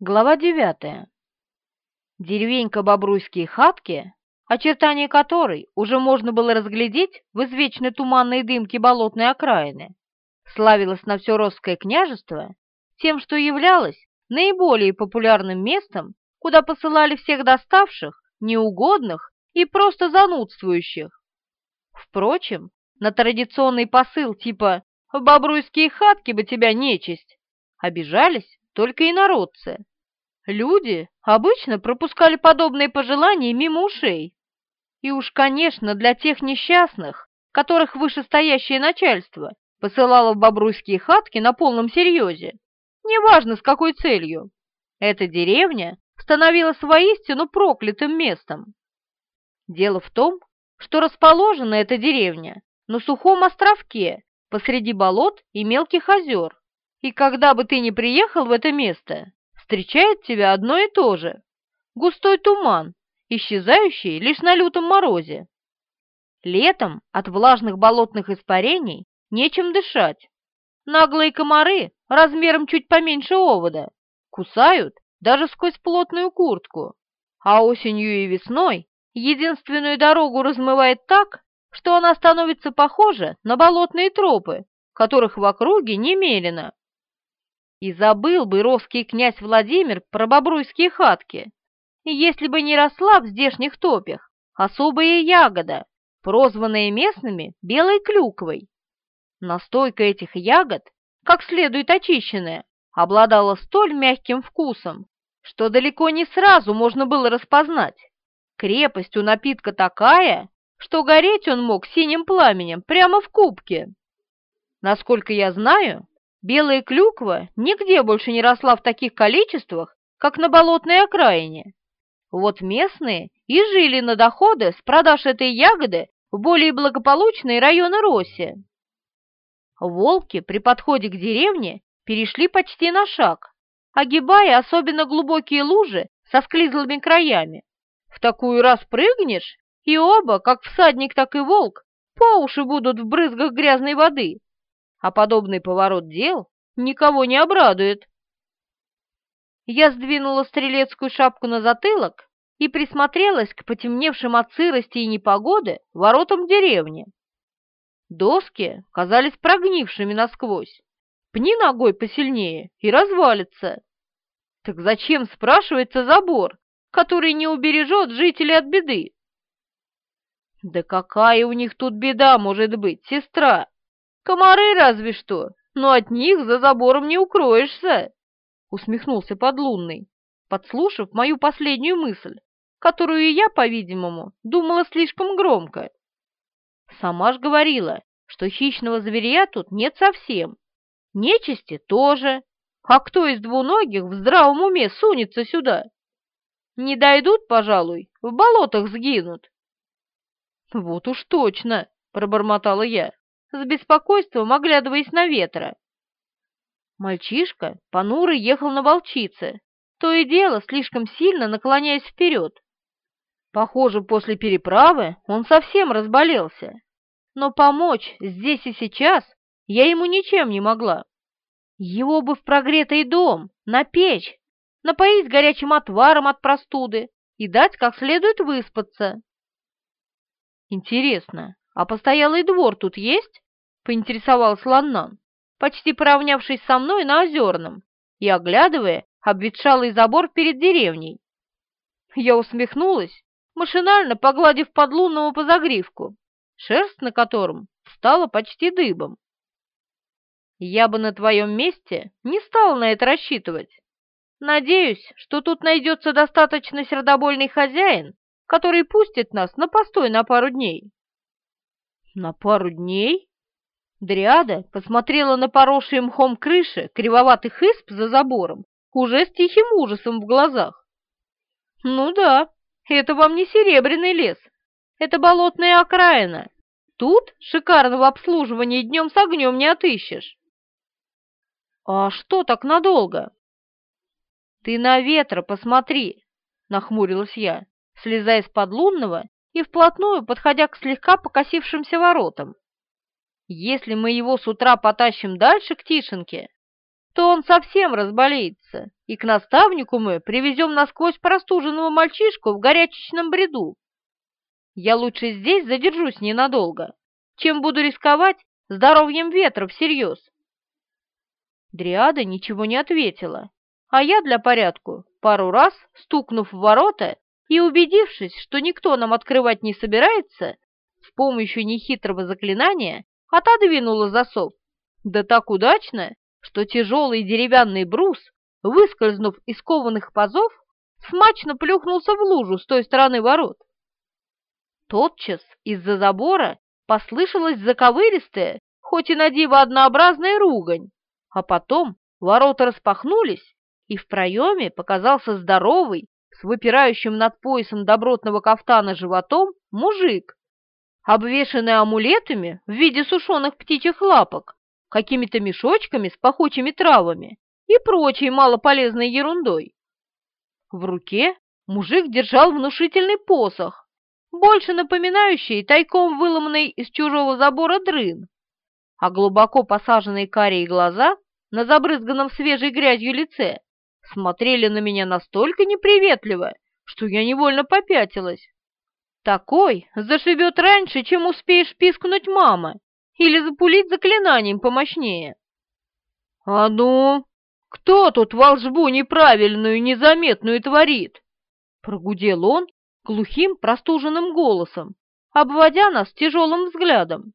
Глава девятая. Деревенька Бобруйские хатки, очертания которой уже можно было разглядеть в извечной туманной дымке болотной окраины, славилась на все Росское княжество тем, что являлась наиболее популярным местом, куда посылали всех доставших, неугодных и просто занудствующих. Впрочем, на традиционный посыл типа «Бобруйские хатки бы тебя нечисть» обижались только инородцы. Люди обычно пропускали подобные пожелания мимо ушей. И уж, конечно, для тех несчастных, которых вышестоящее начальство посылало в бобруйские хатки на полном серьезе, неважно с какой целью, эта деревня становилась воистину проклятым местом. Дело в том, что расположена эта деревня на сухом островке посреди болот и мелких озер, и когда бы ты ни приехал в это место, встречает тебя одно и то же — густой туман, исчезающий лишь на лютом морозе. Летом от влажных болотных испарений нечем дышать. Наглые комары, размером чуть поменьше овода, кусают даже сквозь плотную куртку, а осенью и весной единственную дорогу размывает так, что она становится похожа на болотные тропы, которых в округе немерено. И забыл бы русский князь Владимир про бобруйские хатки, если бы не росла в здешних топях особая ягода, прозванная местными белой клюквой. Настойка этих ягод, как следует очищенная, обладала столь мягким вкусом, что далеко не сразу можно было распознать. Крепость у напитка такая, что гореть он мог синим пламенем прямо в кубке. Насколько я знаю, Белая клюква нигде больше не росла в таких количествах, как на болотной окраине. Вот местные и жили на доходы с продаж этой ягоды в более благополучные районы Росси. Волки при подходе к деревне перешли почти на шаг, огибая особенно глубокие лужи со склизлыми краями. В такую раз прыгнешь, и оба, как всадник, так и волк, по уши будут в брызгах грязной воды а подобный поворот дел никого не обрадует. Я сдвинула стрелецкую шапку на затылок и присмотрелась к потемневшим от сырости и непогоды воротам деревни. Доски казались прогнившими насквозь. Пни ногой посильнее и развалится. Так зачем, спрашивается, забор, который не убережет жителей от беды? Да какая у них тут беда может быть, сестра? Комары разве что, но от них за забором не укроешься, — усмехнулся подлунный, подслушав мою последнюю мысль, которую я, по-видимому, думала слишком громко. Сама ж говорила, что хищного зверя тут нет совсем, нечисти тоже, а кто из двуногих в здравом уме сунется сюда? Не дойдут, пожалуй, в болотах сгинут. Вот уж точно, пробормотала я с беспокойством оглядываясь на ветра. Мальчишка понуро ехал на волчице, то и дело слишком сильно наклоняясь вперед. Похоже, после переправы он совсем разболелся, но помочь здесь и сейчас я ему ничем не могла. Его бы в прогретый дом, на печь, напоить горячим отваром от простуды и дать как следует выспаться. Интересно, «А постоялый двор тут есть?» — поинтересовался Ланнан, почти поравнявшись со мной на Озерном и оглядывая обветшалый забор перед деревней. Я усмехнулась, машинально погладив подлунного по загривку, шерсть на котором стала почти дыбом. Я бы на твоем месте не стал на это рассчитывать. Надеюсь, что тут найдется достаточно сердобольный хозяин, который пустит нас на постой на пару дней. На пару дней? Дриада посмотрела на поросшие мхом крыши кривоватых исп за забором, уже с тихим ужасом в глазах. Ну да, это вам не серебряный лес, это болотная окраина. Тут шикарного обслуживания днем с огнем не отыщешь. А что так надолго? Ты на ветра посмотри, нахмурилась я, слезая с подлунного и вплотную подходя к слегка покосившимся воротам. Если мы его с утра потащим дальше к Тишинке, то он совсем разболеется, и к наставнику мы привезем насквозь простуженного мальчишку в горячечном бреду. Я лучше здесь задержусь ненадолго, чем буду рисковать здоровьем ветра всерьез. Дриада ничего не ответила, а я для порядку, пару раз стукнув в ворота и убедившись, что никто нам открывать не собирается, с помощью нехитрого заклинания отодвинула засов. Да так удачно, что тяжелый деревянный брус, выскользнув из кованых пазов, смачно плюхнулся в лужу с той стороны ворот. Тотчас из-за забора послышалась заковыристая, хоть и на диво однообразная ругань, а потом ворота распахнулись, и в проеме показался здоровый, с выпирающим над поясом добротного кафтана животом, мужик, обвешанный амулетами в виде сушеных птичьих лапок, какими-то мешочками с пахучими травами и прочей малополезной ерундой. В руке мужик держал внушительный посох, больше напоминающий тайком выломанный из чужого забора дрын, а глубоко посаженные карие глаза на забрызганном свежей грязью лице смотрели на меня настолько неприветливо, что я невольно попятилась. Такой зашибет раньше, чем успеешь пискнуть мама или запулить заклинанием помощнее. «А ну, кто тут волшбу неправильную, незаметную творит?» Прогудел он глухим, простуженным голосом, обводя нас тяжелым взглядом.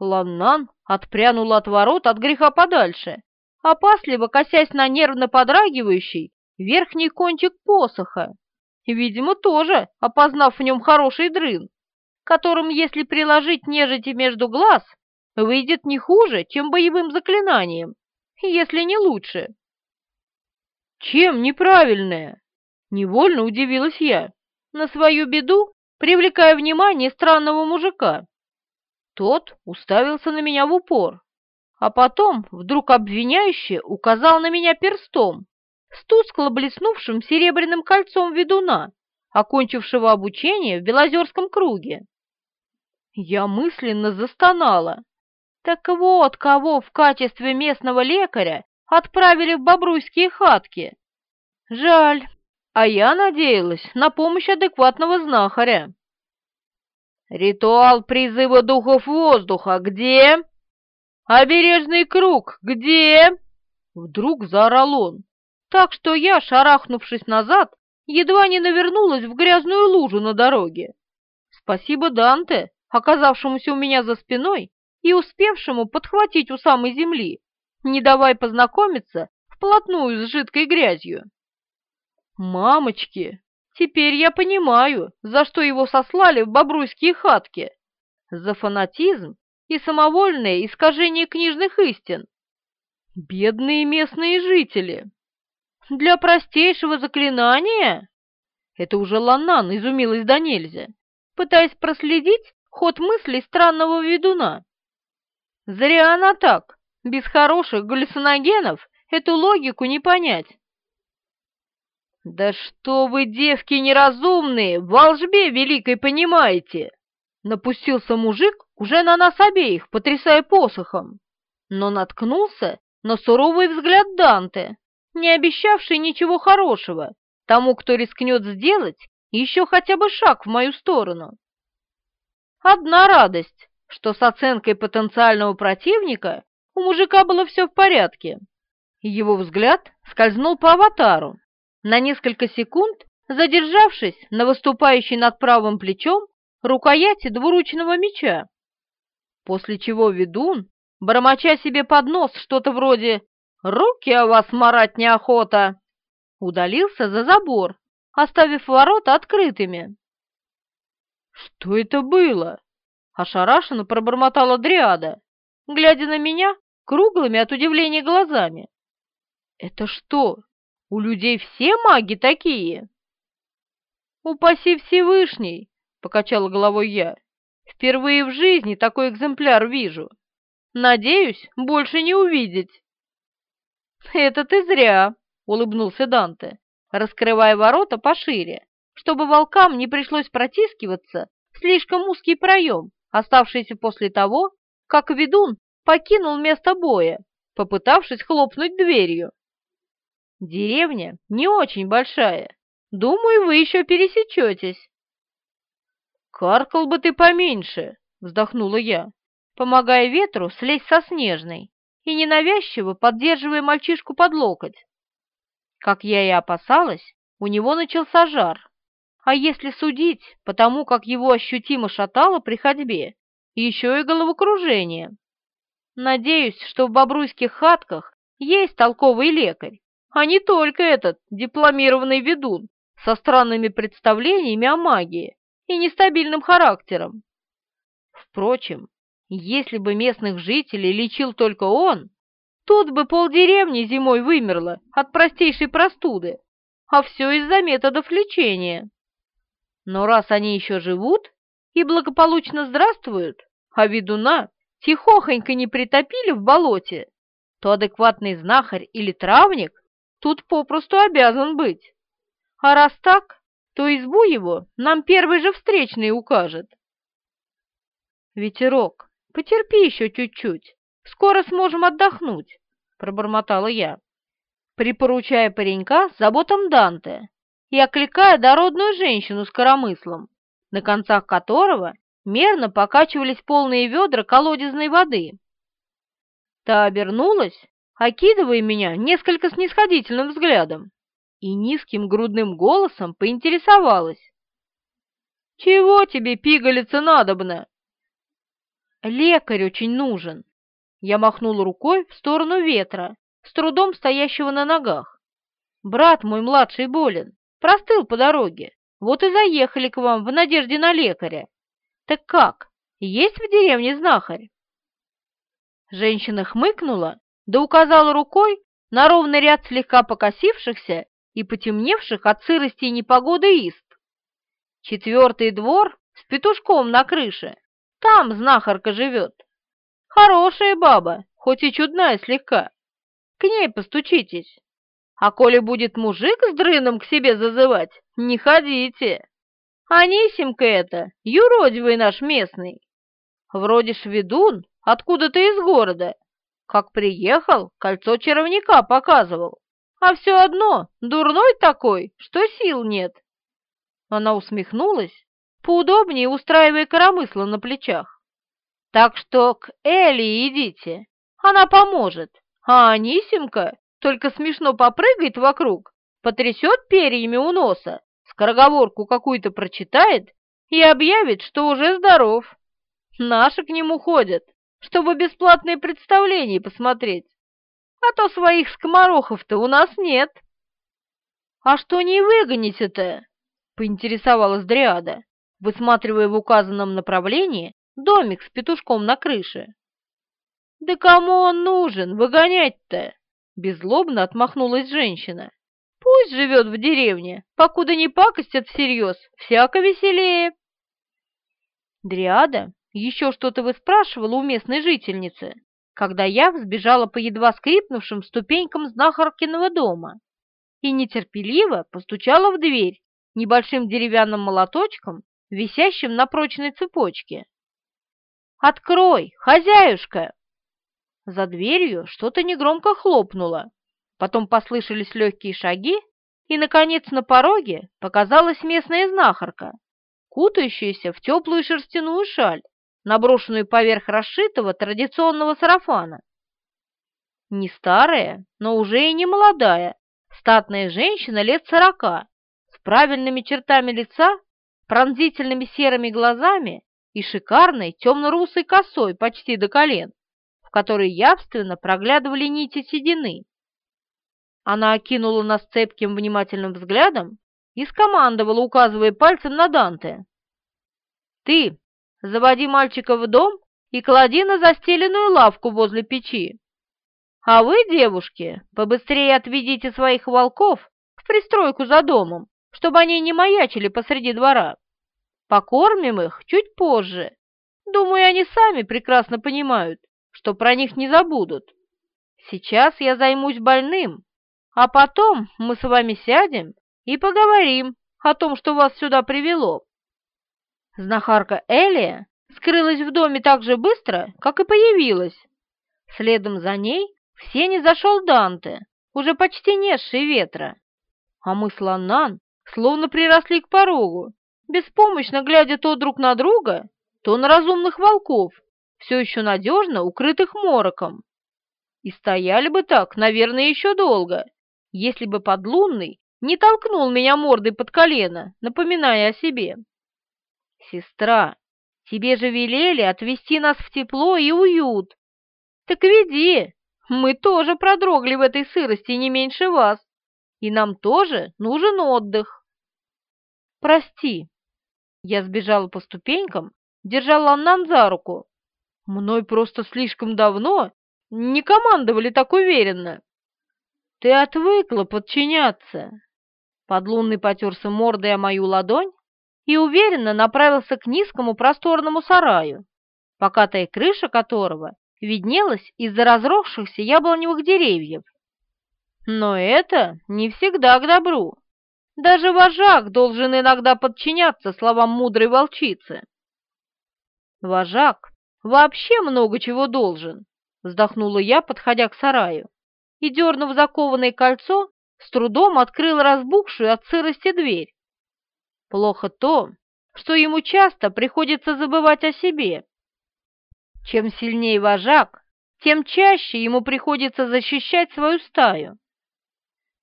Ланнан отпрянула от ворот от греха подальше, опасливо косясь на нервно подрагивающий верхний кончик посоха, видимо, тоже опознав в нем хороший дрын которым, если приложить нежити между глаз, выйдет не хуже, чем боевым заклинанием, если не лучше. Чем неправильное? Невольно удивилась я, на свою беду привлекая внимание странного мужика. Тот уставился на меня в упор, а потом вдруг обвиняюще указал на меня перстом с тускло блеснувшим серебряным кольцом ведуна, окончившего обучение в Белозерском круге. Я мысленно застонала. Так вот, кого в качестве местного лекаря отправили в бобруйские хатки. Жаль, а я надеялась на помощь адекватного знахаря. Ритуал призыва духов воздуха где? Обережный круг где? Вдруг заорал он, так что я, шарахнувшись назад, едва не навернулась в грязную лужу на дороге. Спасибо Данте, оказавшемуся у меня за спиной и успевшему подхватить у самой земли, не давая познакомиться вплотную с жидкой грязью. Мамочки, теперь я понимаю, за что его сослали в бобруйские хатки. За фанатизм и самовольное искажение книжных истин. Бедные местные жители. Для простейшего заклинания? Это уже Ланнан изумилась до нельзя, пытаясь проследить ход мыслей странного ведуна. Зря она так, без хороших галлюциногенов эту логику не понять. «Да что вы, девки неразумные, в волжбе великой понимаете!» Напустился мужик уже на нас обеих, потрясая посохом, но наткнулся на суровый взгляд Данте, не обещавший ничего хорошего тому, кто рискнет сделать еще хотя бы шаг в мою сторону. Одна радость, что с оценкой потенциального противника у мужика было все в порядке. Его взгляд скользнул по аватару, на несколько секунд задержавшись на выступающей над правым плечом рукояти двуручного меча, после чего ведун, бормоча себе под нос что-то вроде «Руки о вас марать неохота!» удалился за забор, оставив ворота открытыми. «Что это было?» — ошарашенно пробормотала Дриада, глядя на меня круглыми от удивления глазами. «Это что, у людей все маги такие?» «Упаси Всевышний!» — покачала головой я. «Впервые в жизни такой экземпляр вижу. Надеюсь, больше не увидеть». «Это ты зря!» — улыбнулся Данте, раскрывая ворота пошире чтобы волкам не пришлось протискиваться в слишком узкий проем, оставшийся после того, как ведун покинул место боя, попытавшись хлопнуть дверью. «Деревня не очень большая. Думаю, вы еще пересечетесь». «Каркал бы ты поменьше», — вздохнула я, помогая ветру слезть со снежной и ненавязчиво поддерживая мальчишку под локоть. Как я и опасалась, у него начался жар. А если судить по тому, как его ощутимо шатало при ходьбе, еще и головокружение. Надеюсь, что в бобруйских хатках есть толковый лекарь, а не только этот дипломированный ведун со странными представлениями о магии и нестабильным характером. Впрочем, если бы местных жителей лечил только он, тут бы полдеревни зимой вымерло от простейшей простуды, а все из-за методов лечения. Но раз они еще живут и благополучно здравствуют, а ведуна тихохонько не притопили в болоте, то адекватный знахарь или травник тут попросту обязан быть. А раз так, то избу его нам первый же встречный укажет. «Ветерок, потерпи еще чуть-чуть, скоро сможем отдохнуть», — пробормотала я, припоручая паренька заботам Данте и окликая дородную женщину с коромыслом, на концах которого мерно покачивались полные ведра колодезной воды. Та обернулась, окидывая меня несколько снисходительным взглядом и низким грудным голосом поинтересовалась. «Чего тебе пигалиться надобно?» «Лекарь очень нужен!» Я махнул рукой в сторону ветра, с трудом стоящего на ногах. «Брат мой младший болен, простыл по дороге, вот и заехали к вам в надежде на лекаря. Так как, есть в деревне знахарь?» Женщина хмыкнула, да указала рукой на ровный ряд слегка покосившихся и потемневших от сырости и непогоды ист. Четвертый двор с петушком на крыше. Там знахарка живет. Хорошая баба, хоть и чудная слегка. К ней постучитесь. А коли будет мужик с дрыном к себе зазывать, не ходите. Анисимка это, юродивый наш местный. Вроде шведун, откуда-то из города. Как приехал, кольцо чаровника показывал а все одно дурной такой, что сил нет. Она усмехнулась, поудобнее устраивая коромысло на плечах. Так что к Эли идите, она поможет, а Анисимка только смешно попрыгает вокруг, потрясет перьями у носа, скороговорку какую-то прочитает и объявит, что уже здоров. Наши к нему ходят, чтобы бесплатные представления посмотреть а то своих скоморохов-то у нас нет. — А что не выгоните-то? — поинтересовалась Дриада, высматривая в указанном направлении домик с петушком на крыше. — Да кому он нужен, выгонять-то? — беззлобно отмахнулась женщина. — Пусть живет в деревне, покуда не пакостят всерьез, всяко веселее. Дриада еще что-то выспрашивала у местной жительницы, когда я взбежала по едва скрипнувшим ступенькам знахаркиного дома и нетерпеливо постучала в дверь небольшим деревянным молоточком, висящим на прочной цепочке. «Открой, хозяюшка!» За дверью что-то негромко хлопнуло, потом послышались легкие шаги, и, наконец, на пороге показалась местная знахарка, кутающаяся в теплую шерстяную шаль наброшенную поверх расшитого традиционного сарафана. Не старая, но уже и не молодая, статная женщина лет сорока, с правильными чертами лица, пронзительными серыми глазами и шикарной темно-русой косой почти до колен, в которой явственно проглядывали нити седины. Она окинула нас цепким внимательным взглядом и скомандовала, указывая пальцем на Данте. «Ты, заводи мальчика в дом и клади на застеленную лавку возле печи. А вы, девушки, побыстрее отведите своих волков в пристройку за домом, чтобы они не маячили посреди двора. Покормим их чуть позже. Думаю, они сами прекрасно понимают, что про них не забудут. Сейчас я займусь больным, а потом мы с вами сядем и поговорим о том, что вас сюда привело. Знахарка Элия скрылась в доме так же быстро, как и появилась. Следом за ней в сене зашел Данте, уже почти несший ветра. А мы с Ланнан словно приросли к порогу, беспомощно глядя то друг на друга, то на разумных волков, все еще надежно укрытых мороком. И стояли бы так, наверное, еще долго, если бы подлунный не толкнул меня мордой под колено, напоминая о себе. «Сестра, тебе же велели отвезти нас в тепло и уют. Так веди, мы тоже продрогли в этой сырости не меньше вас, и нам тоже нужен отдых». «Прости». Я сбежала по ступенькам, держала Аннан за руку. Мной просто слишком давно не командовали так уверенно. Ты отвыкла подчиняться. Подлунный потерся мордой о мою ладонь и уверенно направился к низкому просторному сараю, покатая крыша которого виднелась из-за разросшихся яблоневых деревьев. Но это не всегда к добру. Даже вожак должен иногда подчиняться словам мудрой волчицы. Вожак вообще много чего должен, вздохнула я, подходя к сараю, и, дернув закованное кольцо, с трудом открыл разбухшую от сырости дверь. Плохо то, что ему часто приходится забывать о себе. Чем сильнее вожак, тем чаще ему приходится защищать свою стаю.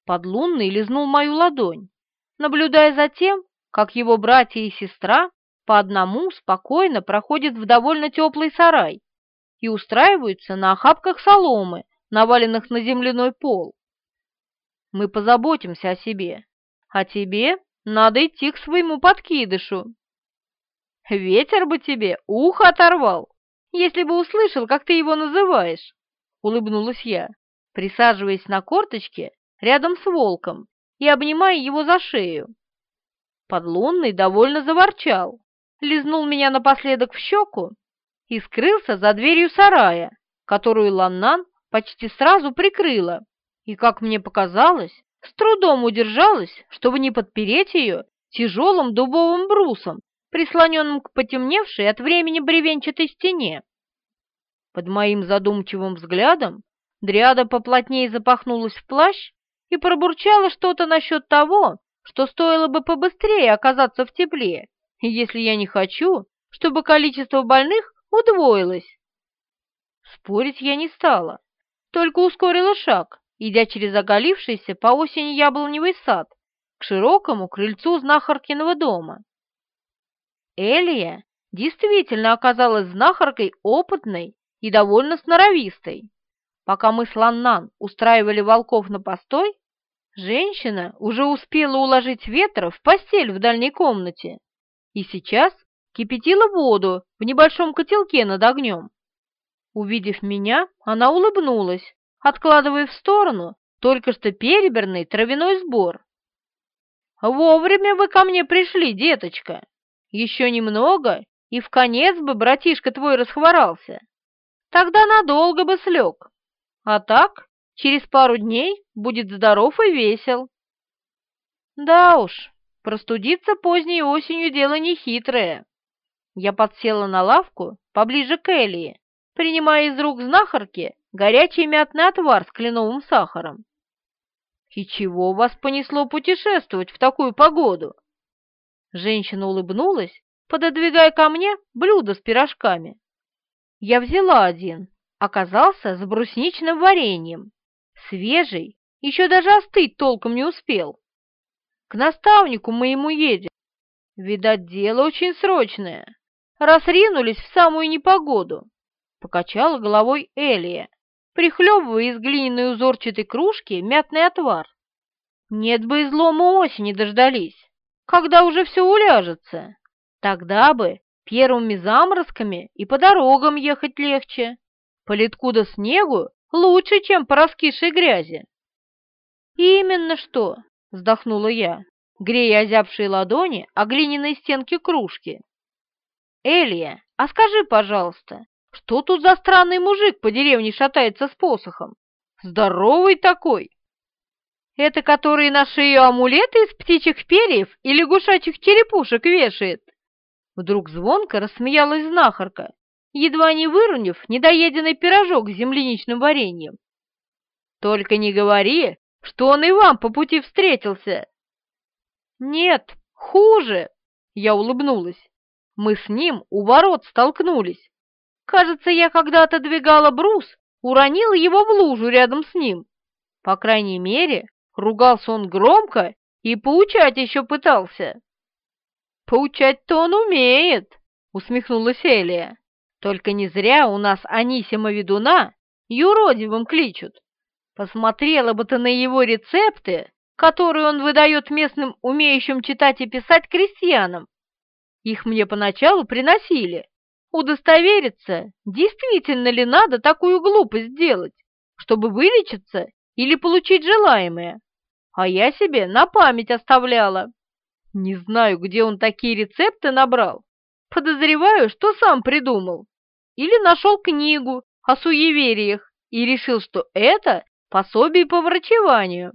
Подлунный лизнул мою ладонь, наблюдая за тем, как его братья и сестра по одному спокойно проходят в довольно теплый сарай и устраиваются на охапках соломы, наваленных на земляной пол. Мы позаботимся о себе, а тебе надо идти к своему подкидышу. Ветер бы тебе ухо оторвал, если бы услышал, как ты его называешь, — улыбнулась я, присаживаясь на корточке рядом с волком и обнимая его за шею. Подлунный довольно заворчал, лизнул меня напоследок в щеку и скрылся за дверью сарая, которую Ланнан почти сразу прикрыла, и, как мне показалось, с трудом удержалась, чтобы не подпереть ее тяжелым дубовым брусом, прислоненным к потемневшей от времени бревенчатой стене. Под моим задумчивым взглядом Дриада поплотнее запахнулась в плащ и пробурчала что-то насчет того, что стоило бы побыстрее оказаться в тепле, если я не хочу, чтобы количество больных удвоилось. Спорить я не стала, только ускорила шаг, идя через оголившийся по осени яблоневый сад к широкому крыльцу знахаркиного дома. Элия действительно оказалась знахаркой опытной и довольно сноровистой. Пока мы с Ланнан устраивали волков на постой, женщина уже успела уложить ветра в постель в дальней комнате и сейчас кипятила воду в небольшом котелке над огнем. Увидев меня, она улыбнулась, откладывая в сторону только что перебранный травяной сбор. «Вовремя вы ко мне пришли, деточка. Еще немного, и в конец бы братишка твой расхворался. Тогда надолго бы слег. А так, через пару дней будет здоров и весел». «Да уж, простудиться поздней осенью дело нехитрое». Я подсела на лавку поближе к Элии, принимая из рук знахарки горячий мятный отвар с кленовым сахаром. «И чего вас понесло путешествовать в такую погоду?» Женщина улыбнулась, пододвигая ко мне блюдо с пирожками. Я взяла один, оказался с брусничным вареньем, свежий, еще даже остыть толком не успел. К наставнику моему едем. Видать, дело очень срочное, раз ринулись в самую непогоду. Покачала головой Элия, прихлебывая из глиняной узорчатой кружки мятный отвар. Нет бы излома осени дождались, когда уже все уляжется. Тогда бы первыми заморозками и по дорогам ехать легче. По литку до снегу лучше, чем по раскисшей грязи. «Именно что!» — вздохнула я, грея озябшие ладони о глиняной стенке кружки. «Элия, а скажи, пожалуйста, что тут за странный мужик по деревне шатается с посохом? Здоровый такой! Это который на шею амулеты из птичьих перьев и лягушачьих черепушек вешает? Вдруг звонко рассмеялась знахарка, едва не выронив недоеденный пирожок с земляничным вареньем. Только не говори, что он и вам по пути встретился!» «Нет, хуже!» — я улыбнулась. «Мы с ним у ворот столкнулись. Кажется, я когда отодвигала брус, уронила его в лужу рядом с ним. По крайней мере, ругался он громко и поучать еще пытался». «Поучать-то он умеет!» — усмехнулась Элия. «Только не зря у нас Анисима ведуна юродивым кличут. Посмотрела бы ты на его рецепты, которые он выдает местным умеющим читать и писать крестьянам. Их мне поначалу приносили. Удостовериться, действительно ли надо такую глупость делать, чтобы вылечиться или получить желаемое. А я себе на память оставляла. Не знаю, где он такие рецепты набрал. Подозреваю, что сам придумал. Или нашел книгу о суевериях и решил, что это пособие по врачеванию.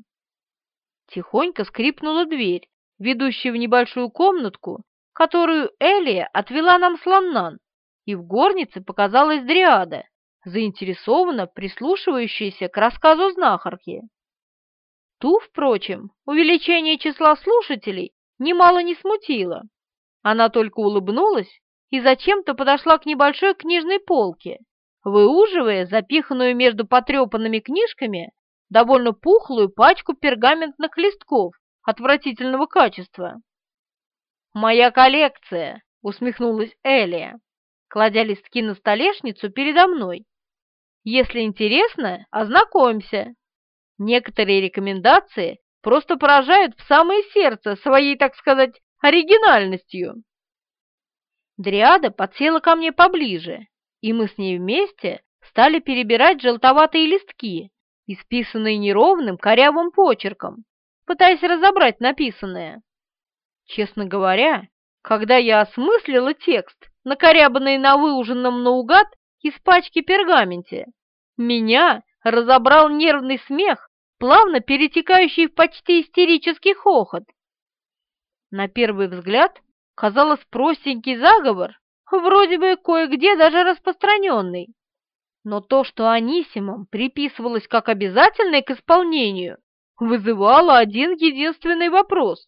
Тихонько скрипнула дверь, ведущая в небольшую комнатку, которую Элия отвела нам с Ланнан, и в горнице показалась дриада, заинтересованно прислушивающаяся к рассказу знахарки. Ту, впрочем, увеличение числа слушателей немало не смутило. Она только улыбнулась и зачем-то подошла к небольшой книжной полке, выуживая запиханную между потрепанными книжками довольно пухлую пачку пергаментных листков отвратительного качества. «Моя коллекция!» — усмехнулась Элия, кладя листки на столешницу передо мной. «Если интересно, ознакомься. Некоторые рекомендации просто поражают в самое сердце своей, так сказать, оригинальностью». Дриада подсела ко мне поближе, и мы с ней вместе стали перебирать желтоватые листки, исписанные неровным корявым почерком, пытаясь разобрать написанное. Честно говоря, когда я осмыслила текст, накорябанный на выуженном наугад из пачки пергаменте, меня разобрал нервный смех, плавно перетекающий в почти истерический хохот. На первый взгляд казалось простенький заговор, вроде бы кое-где даже распространенный. Но то, что Анисимам приписывалось как обязательное к исполнению, вызывало один единственный вопрос.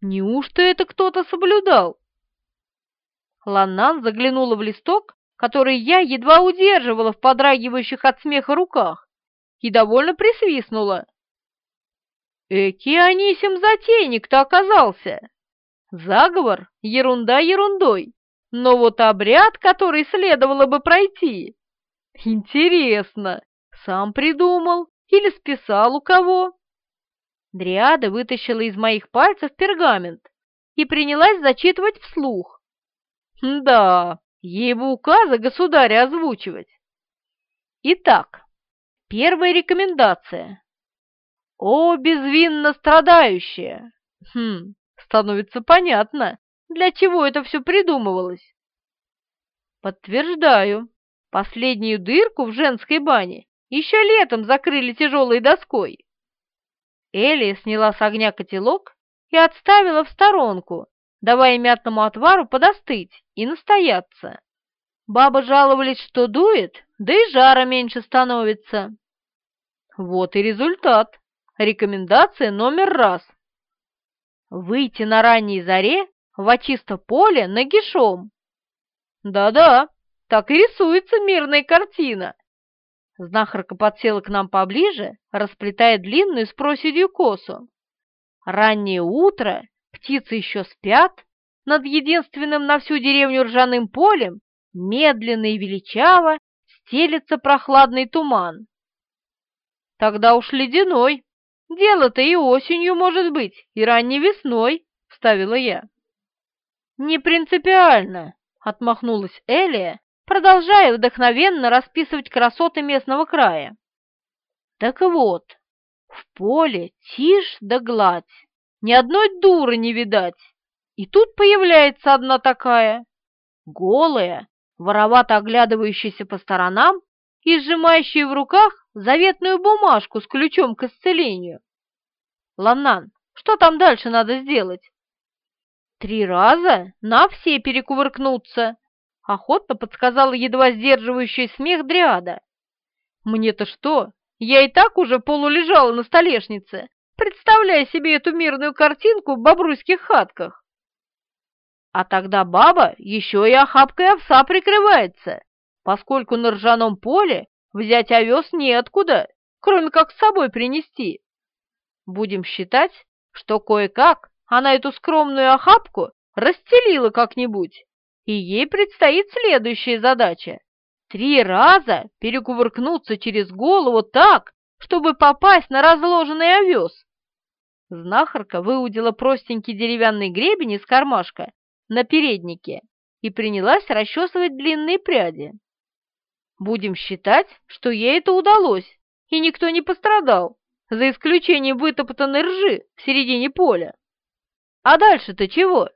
Неужто это кто-то соблюдал? Ланнан заглянула в листок, который я едва удерживала в подрагивающих от смеха руках, и довольно присвистнула. Эки Анисим затейник-то оказался. Заговор — ерунда ерундой, но вот обряд, который следовало бы пройти... Интересно, сам придумал или списал у кого? Дриада вытащила из моих пальцев пергамент и принялась зачитывать вслух. Да, бы указы государя озвучивать. Итак, первая рекомендация. О, безвинно страдающая! Хм, становится понятно, для чего это все придумывалось. Подтверждаю, последнюю дырку в женской бане еще летом закрыли тяжелой доской. Элия сняла с огня котелок и отставила в сторонку, давая мятному отвару подостыть и настояться. Бабы жаловались, что дует, да и жара меньше становится. Вот и результат. Рекомендация номер раз. Выйти на ранней заре в очисто поле нагишом. Да-да, так и рисуется мирная картина. Знахарка подсела к нам поближе, расплетая длинную с проседью косу. Раннее утро, птицы еще спят, над единственным на всю деревню ржаным полем медленно и величаво стелется прохладный туман. Тогда уж ледяной. Дело-то и осенью может быть, и ранней весной, — вставила я. «Не принципиально», — отмахнулась Элия, продолжая вдохновенно расписывать красоты местного края. Так вот, в поле тишь да гладь, ни одной дуры не видать. И тут появляется одна такая, голая, воровато оглядывающаяся по сторонам и сжимающая в руках заветную бумажку с ключом к исцелению. Ланнан, что там дальше надо сделать? Три раза на все перекувыркнуться, охотно подсказала едва сдерживающий смех Дриада. Мне-то что, Я и так уже полулежала на столешнице, представляя себе эту мирную картинку в бобруйских хатках. А тогда баба еще и охапкой овса прикрывается, поскольку на ржаном поле взять овес неоткуда, кроме как с собой принести. Будем считать, что кое-как она эту скромную охапку расстелила как-нибудь, и ей предстоит следующая задача — три раза перекувыркнуться через голову так, чтобы попасть на разложенный овес. Знахарка выудила простенький деревянный гребень из кармашка на переднике и принялась расчесывать длинные пряди. Будем считать, что ей это удалось, и никто не пострадал, за исключением вытоптанной ржи в середине поля. А дальше-то чего?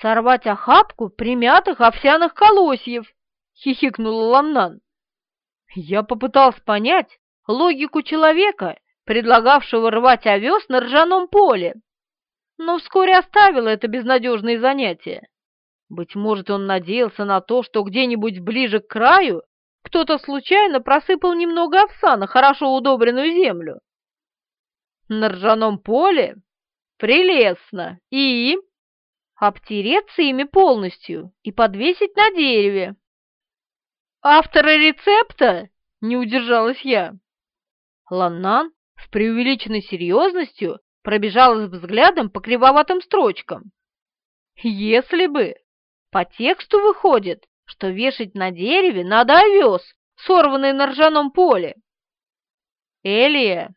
Сорвать охапку примятых овсяных колосьев, хихикнула Ламнан. Я попытался понять логику человека, предлагавшего рвать овес на ржаном поле, но вскоре оставил это безнадежное занятие. Быть может, он надеялся на то, что где-нибудь ближе к краю кто-то случайно просыпал немного овса на хорошо удобренную землю. На ржаном поле? Прелестно! И? Обтереться ими полностью и подвесить на дереве. Автора рецепта? Не удержалась я. Ланнан с преувеличенной серьезностью пробежалась взглядом по кривоватым строчкам. Если бы по тексту выходит, что вешать на дереве надо овес, сорванный на ржаном поле. Элия,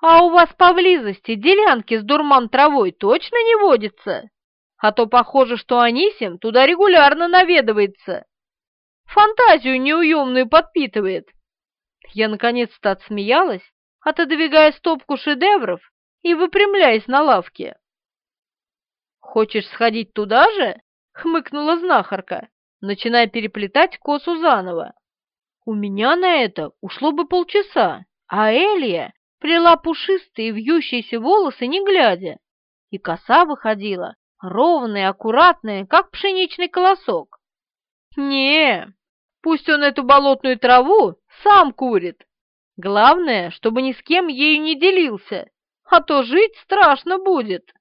а у вас поблизости делянки с дурман травой точно не водится? А то похоже, что Анисим туда регулярно наведывается. Фантазию неуемную подпитывает. Я наконец-то отсмеялась, отодвигая стопку шедевров и выпрямляясь на лавке. «Хочешь сходить туда же?» — хмыкнула знахарка, начиная переплетать косу заново. «У меня на это ушло бы полчаса, а Элия плела пушистые вьющиеся волосы, не глядя, и коса выходила ровная, аккуратная, как пшеничный колосок. Не, пусть он эту болотную траву сам курит. Главное, чтобы ни с кем ею не делился, а то жить страшно будет.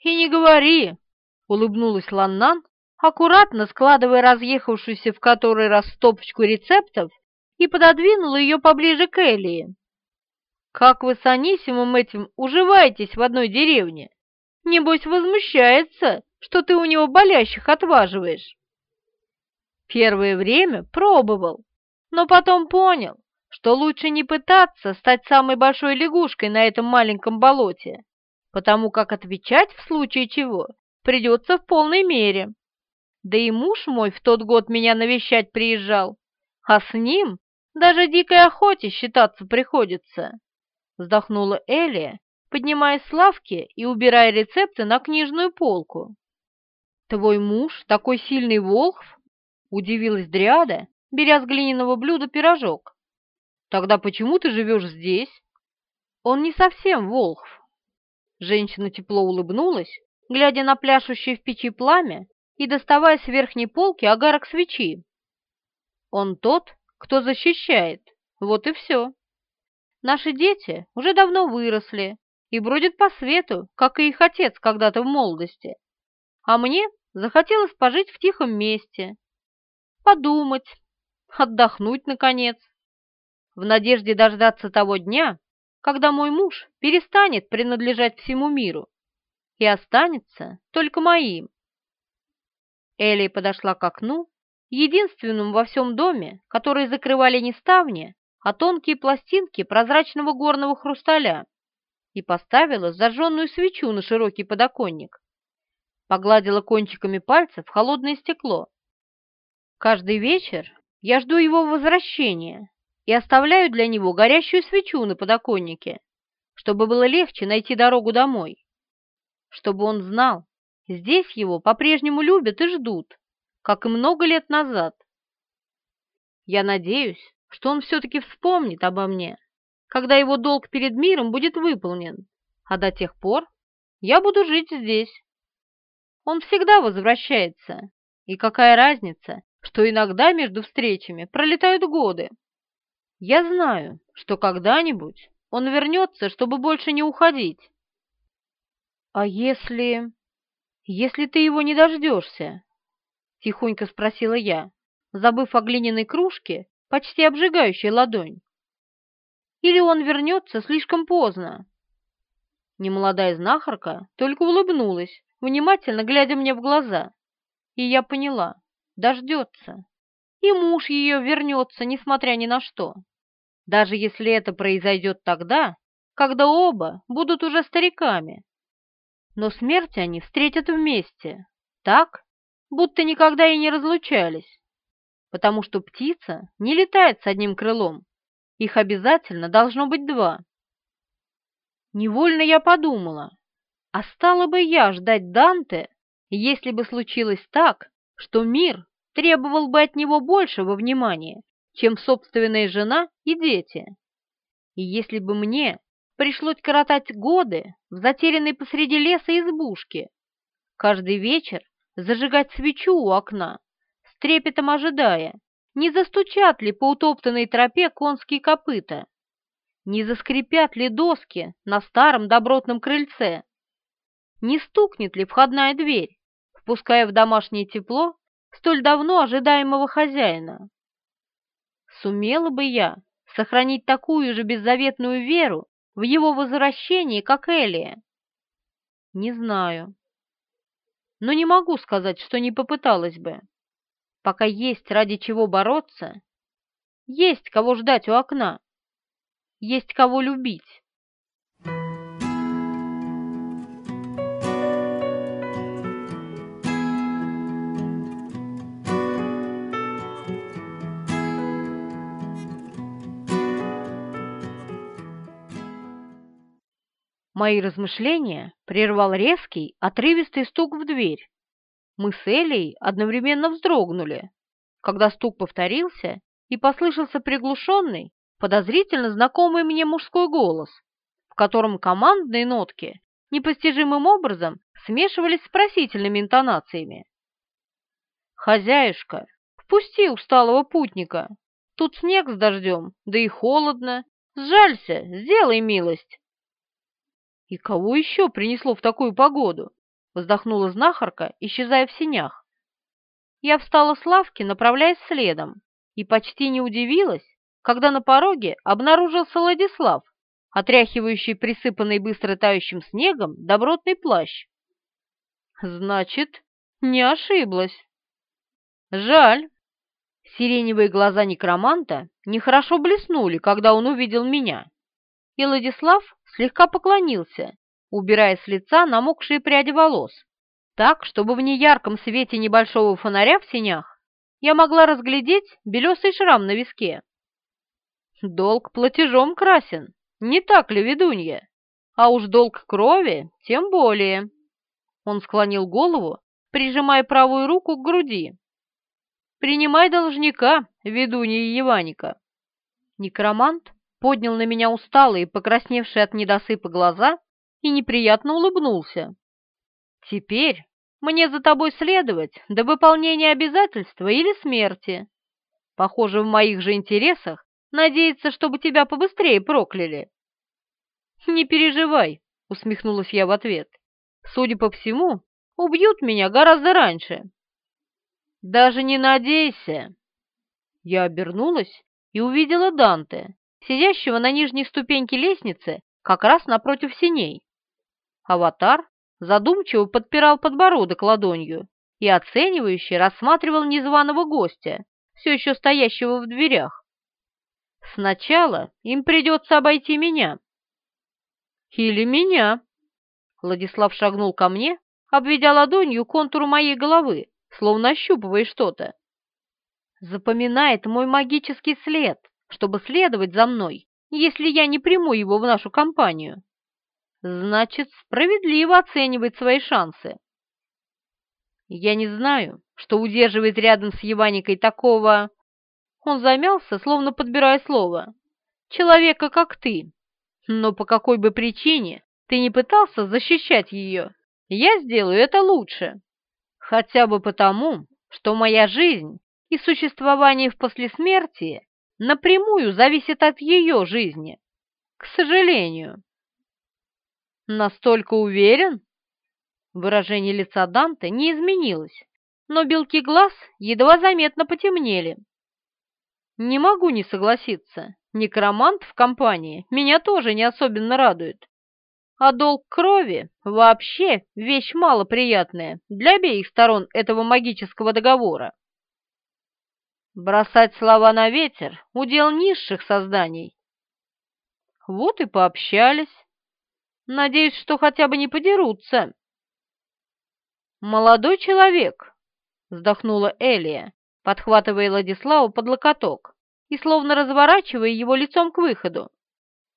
И не говори, улыбнулась Ланнан, аккуратно складывая разъехавшуюся в который раз стопочку рецептов и пододвинула ее поближе к Элии. «Как вы с Анисимом этим уживаетесь в одной деревне? Небось, возмущается, что ты у него болящих отваживаешь». Первое время пробовал, но потом понял, что лучше не пытаться стать самой большой лягушкой на этом маленьком болоте, потому как отвечать в случае чего придется в полной мере. Да и муж мой в тот год меня навещать приезжал, а с ним даже дикой охоте считаться приходится. Вздохнула Элия, поднимаясь с лавки и убирая рецепты на книжную полку. «Твой муж такой сильный волхв?» — удивилась Дриада, беря с глиняного блюда пирожок. «Тогда почему ты живешь здесь?» «Он не совсем волхв». Женщина тепло улыбнулась, глядя на пляшущее в печи пламя и доставая с верхней полки огарок свечи. «Он тот, кто защищает, вот и все». Наши дети уже давно выросли и бродят по свету, как и их отец когда-то в молодости. А мне захотелось пожить в тихом месте, подумать, отдохнуть, наконец, в надежде дождаться того дня, когда мой муж перестанет принадлежать всему миру и останется только моим. Элли подошла к окну, единственному во всем доме, который закрывали не ставни, а тонкие пластинки прозрачного горного хрусталя и поставила зажженную свечу на широкий подоконник. Погладила кончиками пальцев холодное стекло. Каждый вечер я жду его возвращения и оставляю для него горящую свечу на подоконнике, чтобы было легче найти дорогу домой. Чтобы он знал, здесь его по-прежнему любят и ждут, как и много лет назад. Я надеюсь, что он все-таки вспомнит обо мне, когда его долг перед миром будет выполнен, а до тех пор я буду жить здесь. Он всегда возвращается, и какая разница, что иногда между встречами пролетают годы. Я знаю, что когда-нибудь он вернется, чтобы больше не уходить. «А если... если ты его не дождешься?» — тихонько спросила я, забыв о глиняной кружке, почти обжигающей ладонь. «Или он вернется слишком поздно?» Немолодая знахарка только улыбнулась, внимательно глядя мне в глаза, и я поняла, дождется, и муж ее вернется, несмотря ни на что, даже если это произойдет тогда, когда оба будут уже стариками. Но смерть они встретят вместе, так, будто никогда и не разлучались, потому что птица не летает с одним крылом, их обязательно должно быть два. Невольно я подумала, а стала бы я ждать Данте, если бы случилось так, что мир требовал бы от него большего внимания, чем собственная жена и дети. И если бы мне пришлось коротать годы в затерянной посреди леса избушке, каждый вечер зажигать свечу у окна, с трепетом ожидая, не застучат ли по утоптанной тропе конские копыта, не заскрипят ли доски на старом добротном крыльце, не стукнет ли входная дверь, впуская в домашнее тепло столь давно ожидаемого хозяина. Сумела бы я сохранить такую же беззаветную веру в его возвращение, как Элия? Не знаю. Но не могу сказать, что не попыталась бы. Пока есть ради чего бороться, есть кого ждать у окна, есть кого любить. Мои размышления прервал резкий, отрывистый стук в дверь. Мы с Элей одновременно вздрогнули, когда стук повторился и послышался приглушенный, подозрительно знакомый мне мужской голос, в котором командные нотки непостижимым образом смешивались с просительными интонациями. «Хозяюшка, впусти усталого путника. Тут снег с дождем, да и холодно. Сжалься, сделай милость». «И кого еще принесло в такую погоду?» — вздохнула знахарка, исчезая в синях. Я встала с лавки, направляясь следом, и почти не удивилась, когда на пороге обнаружился Владислав, отряхивающий присыпанный быстро тающим снегом добротный плащ. «Значит, не ошиблась». «Жаль». Сиреневые глаза некроманта нехорошо блеснули, когда он увидел меня, и Владислав слегка поклонился, убирая с лица намокшие пряди волос, так, чтобы в неярком свете небольшого фонаря в синях я могла разглядеть белесый шрам на виске. Долг платежом красен, не так ли, ведунья? А уж долг крови тем более. Он склонил голову, прижимая правую руку к груди. «Принимай должника, ведунья Еваника». Некромант поднял на меня усталые, покрасневшие от недосыпа глаза и неприятно улыбнулся. «Теперь мне за тобой следовать до выполнения обязательства или смерти. Похоже, в моих же интересах надеяться, чтобы тебя побыстрее прокляли». «Не переживай», — усмехнулась я в ответ. «Судя по всему, убьют меня гораздо раньше». «Даже не надейся!» Я обернулась и увидела Данте, сидящего на нижней ступеньке лестницы как раз напротив синей. Аватар задумчиво подпирал подбородок ладонью и оценивающе рассматривал незваного гостя, все еще стоящего в дверях. Сначала им придется обойти меня. Или меня. Владислав шагнул ко мне, обведя ладонью контуру моей головы, словно ощупывая что-то. Запоминает мой магический след, чтобы следовать за мной, если я не приму его в нашу компанию. Значит, справедливо оценивать свои шансы. Я не знаю, что удерживает рядом с Еваникой такого... Он замялся, словно подбирая слово. Человека, как ты. Но по какой бы причине ты не пытался защищать ее, я сделаю это лучше. Хотя бы потому, что моя жизнь и существование в послесмертии напрямую зависит от ее жизни. К сожалению. Настолько уверен? Выражение лица Данте не изменилось, но белки глаз едва заметно потемнели. Не могу не согласиться. Некромант в компании меня тоже не особенно радует. А долг крови вообще вещь малоприятная для обеих сторон этого магического договора. Бросать слова на ветер — удел низших созданий. Вот и пообщались. Надеюсь, что хотя бы не подерутся. «Молодой человек», — вздохнула Элия, подхватывая Владиславу под локоток и словно разворачивая его лицом к выходу.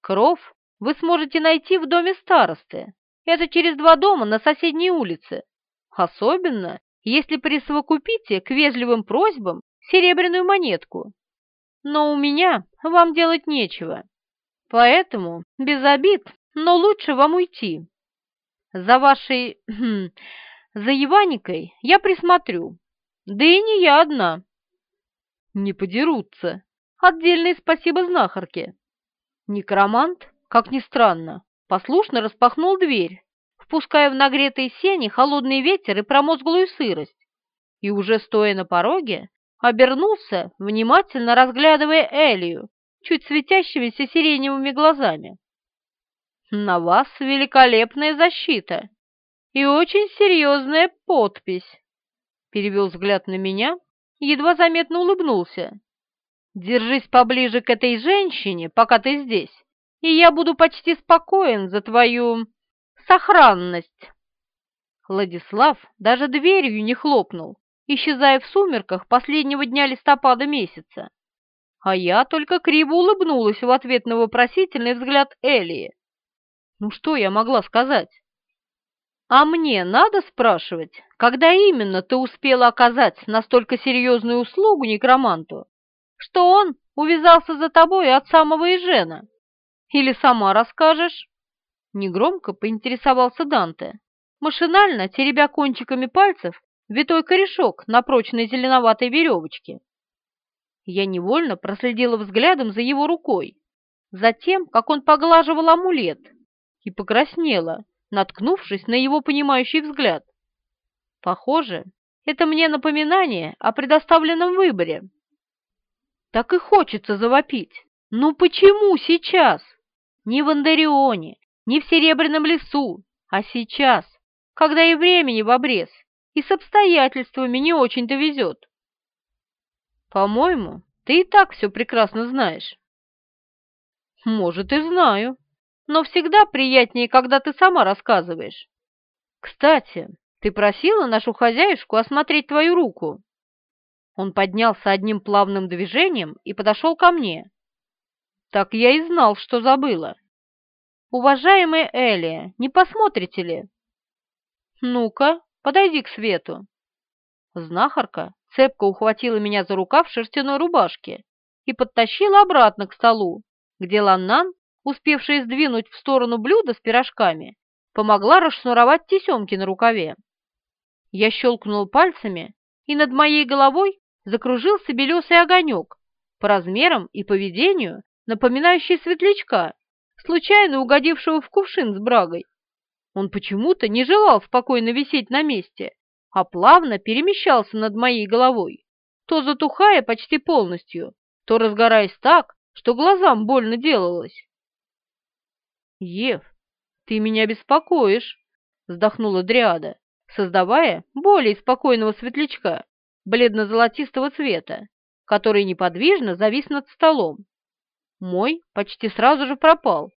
«Кров вы сможете найти в доме старосты. Это через два дома на соседней улице. Особенно, если присовокупите к вежливым просьбам серебряную монетку. Но у меня вам делать нечего. Поэтому, без обид, но лучше вам уйти. За вашей... Хм, за Иваникой я присмотрю. Да и не я одна. Не подерутся. Отдельное спасибо знахарке. Некромант как ни странно, послушно распахнул дверь, впуская в нагретые сени холодный ветер и промозглую сырость, и уже стоя на пороге, обернулся, внимательно разглядывая Элию, чуть светящимися сиреневыми глазами. «На вас великолепная защита и очень серьезная подпись», перевел взгляд на меня едва заметно улыбнулся. «Держись поближе к этой женщине, пока ты здесь, и я буду почти спокоен за твою сохранность. Владислав даже дверью не хлопнул, исчезая в сумерках последнего дня листопада месяца. А я только криво улыбнулась в ответ на вопросительный взгляд Элии. Ну что я могла сказать? А мне надо спрашивать, когда именно ты успела оказать настолько серьезную услугу некроманту, что он увязался за тобой от самого Ижена? Или сама расскажешь?» Негромко поинтересовался Данте, машинально теребя кончиками пальцев витой корешок на прочной зеленоватой веревочке. Я невольно проследила взглядом за его рукой, за тем, как он поглаживал амулет, и покраснела, наткнувшись на его понимающий взгляд. Похоже, это мне напоминание о предоставленном выборе. Так и хочется завопить. Ну почему сейчас? Ни в Андарионе, ни в Серебряном лесу, а сейчас, когда и времени в обрез, и с обстоятельствами не очень-то везет. По-моему, ты и так все прекрасно знаешь. Может, и знаю, но всегда приятнее, когда ты сама рассказываешь. Кстати, ты просила нашу хозяюшку осмотреть твою руку. Он поднялся одним плавным движением и подошел ко мне. Так я и знал, что забыла. Уважаемая Элия, не посмотрите ли? Ну-ка, подойди к свету. Знахарка цепко ухватила меня за рукав шерстяной рубашки и подтащила обратно к столу, где Ланнан, успевшая сдвинуть в сторону блюда с пирожками, помогла расшнуровать тесемки на рукаве. Я щелкнул пальцами, и над моей головой закружился белесый огонек, по размерам и поведению напоминающий светлячка, случайно угодившего в кувшин с брагой. Он почему-то не желал спокойно висеть на месте, а плавно перемещался над моей головой, то затухая почти полностью, то разгораясь так, что глазам больно делалось. «Ев, ты меня беспокоишь», — вздохнула Дриада, создавая более спокойного светлячка, бледно-золотистого цвета, который неподвижно завис над столом. Мой почти сразу же пропал.